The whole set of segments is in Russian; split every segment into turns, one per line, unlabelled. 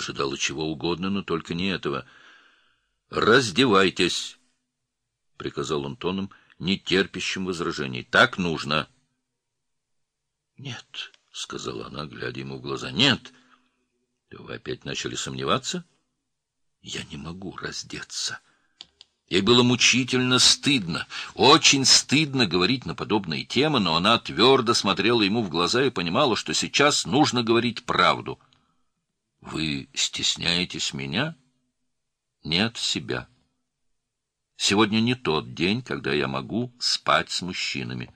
ожидала чего угодно, но только не этого. «Раздевайтесь!» — приказал он тоном, не терпящим возражений. «Так нужно!» «Нет», — сказала она, глядя ему в глаза. «Нет!» «Вы опять начали сомневаться?» «Я не могу раздеться». Ей было мучительно стыдно, очень стыдно говорить на подобные темы, но она твердо смотрела ему в глаза и понимала, что сейчас нужно говорить правду. «Вы стесняетесь меня?» «Нет, себя. Сегодня не тот день, когда я могу спать с мужчинами».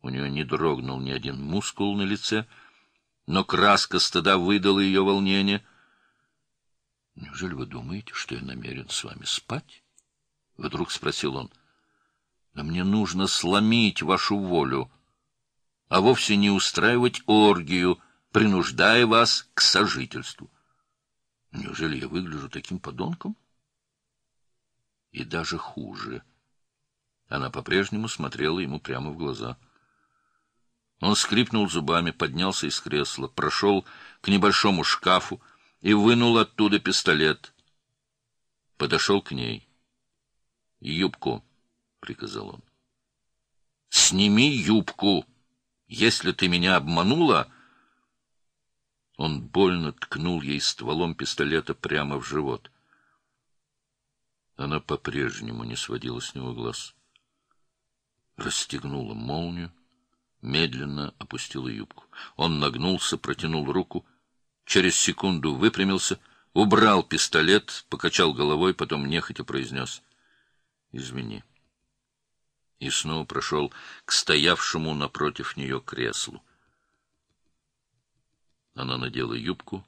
У нее не дрогнул ни один мускул на лице, но краска стыда выдала ее волнение. «Неужели вы думаете, что я намерен с вами спать?» — вдруг спросил он. — Да мне нужно сломить вашу волю, а вовсе не устраивать оргию, принуждая вас к сожительству. Неужели я выгляжу таким подонком? И даже хуже. Она по-прежнему смотрела ему прямо в глаза. Он скрипнул зубами, поднялся из кресла, прошел к небольшому шкафу и вынул оттуда пистолет. Подошел к ней. Юбку, — приказал он. — Сними юбку. Если ты меня обманула... Он больно ткнул ей стволом пистолета прямо в живот. Она по-прежнему не сводила с него глаз. Расстегнула молнию, медленно опустила юбку. Он нагнулся, протянул руку, через секунду выпрямился, убрал пистолет, покачал головой, потом нехотя произнес — Извини. И снова прошел к стоявшему напротив нее креслу. Она надела юбку,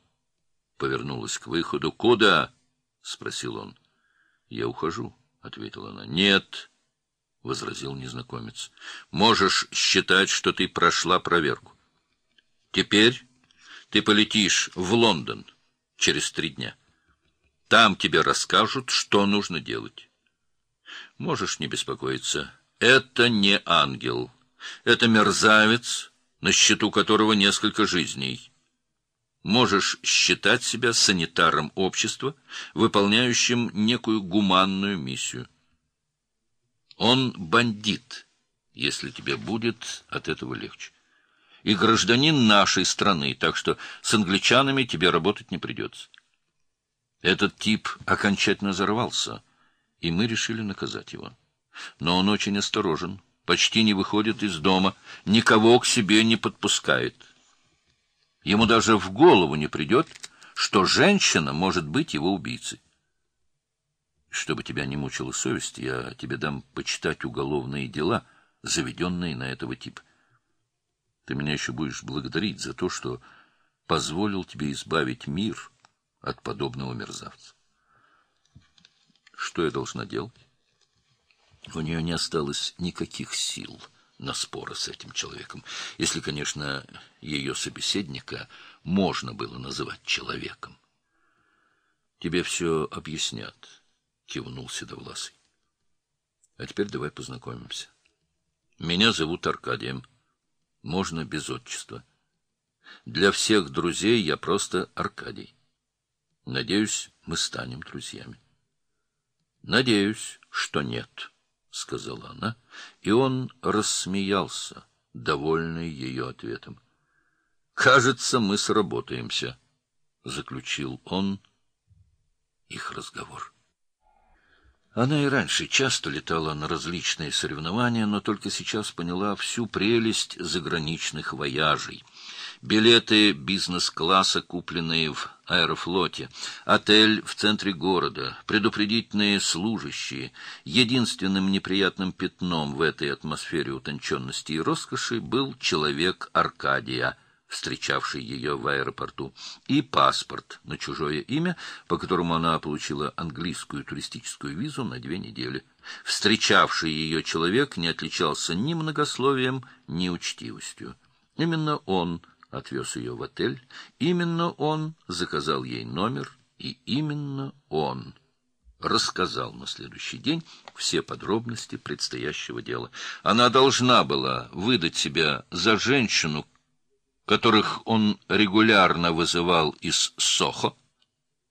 повернулась к выходу. «Куда?» — спросил он. «Я ухожу», — ответила она. «Нет», — возразил незнакомец. «Можешь считать, что ты прошла проверку. Теперь ты полетишь в Лондон через три дня. Там тебе расскажут, что нужно делать». Можешь не беспокоиться. Это не ангел. Это мерзавец, на счету которого несколько жизней. Можешь считать себя санитаром общества, выполняющим некую гуманную миссию. Он бандит, если тебе будет от этого легче. И гражданин нашей страны, так что с англичанами тебе работать не придется. Этот тип окончательно взорвался — и мы решили наказать его. Но он очень осторожен, почти не выходит из дома, никого к себе не подпускает. Ему даже в голову не придет, что женщина может быть его убийцей. Чтобы тебя не мучила совесть, я тебе дам почитать уголовные дела, заведенные на этого типа. Ты меня еще будешь благодарить за то, что позволил тебе избавить мир от подобного мерзавца. Что я должна делать? У нее не осталось никаких сил на споры с этим человеком, если, конечно, ее собеседника можно было называть человеком. — Тебе все объяснят, — кивнул Седовласый. — А теперь давай познакомимся. Меня зовут Аркадием. Можно без отчества. Для всех друзей я просто Аркадий. Надеюсь, мы станем друзьями. Надеюсь, что нет, — сказала она, и он рассмеялся, довольный ее ответом. — Кажется, мы сработаемся, — заключил он их разговор. Она и раньше часто летала на различные соревнования, но только сейчас поняла всю прелесть заграничных вояжей — билеты бизнес-класса, купленные в аэрофлоте, отель в центре города, предупредительные служащие. Единственным неприятным пятном в этой атмосфере утонченности и роскоши был человек Аркадия, встречавший ее в аэропорту, и паспорт на чужое имя, по которому она получила английскую туристическую визу на две недели. Встречавший ее человек не отличался ни многословием, ни учтивостью. Именно он отвез ее в отель. Именно он заказал ей номер, и именно он рассказал на следующий день все подробности предстоящего дела. Она должна была выдать себя за женщину, которых он регулярно вызывал из Сохо,